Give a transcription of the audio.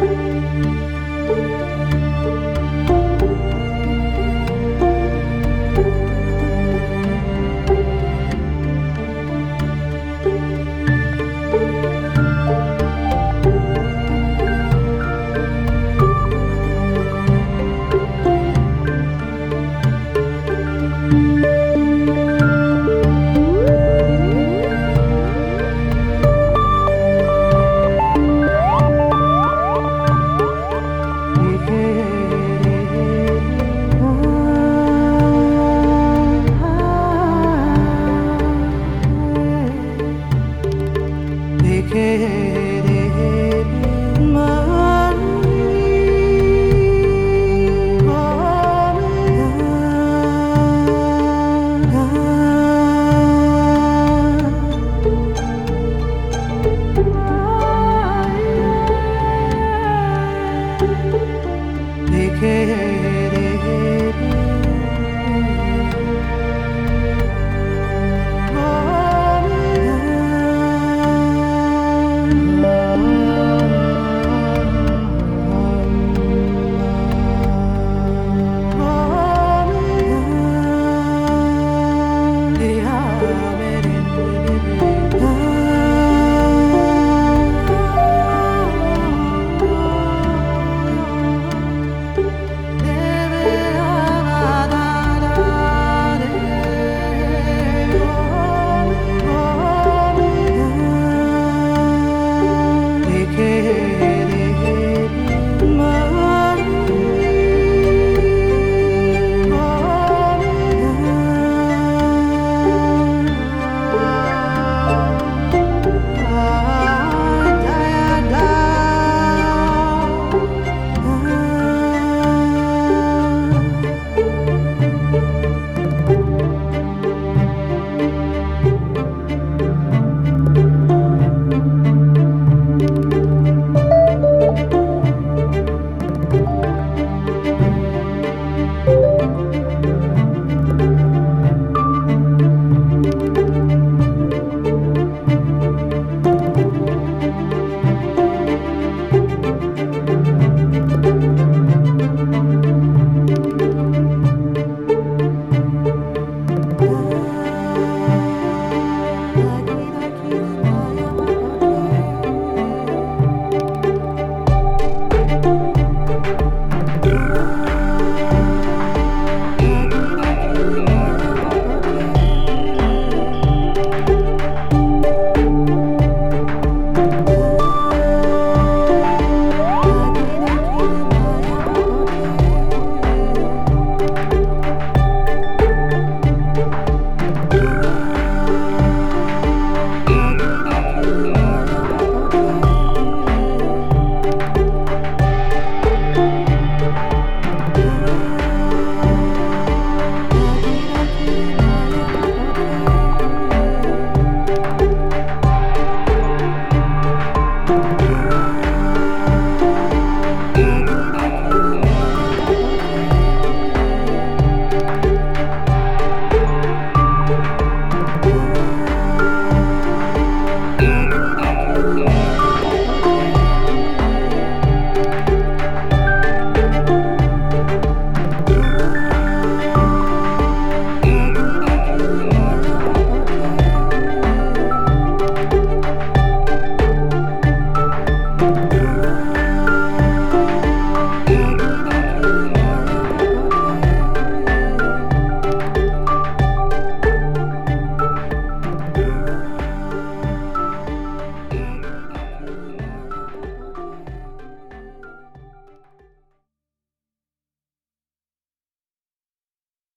Música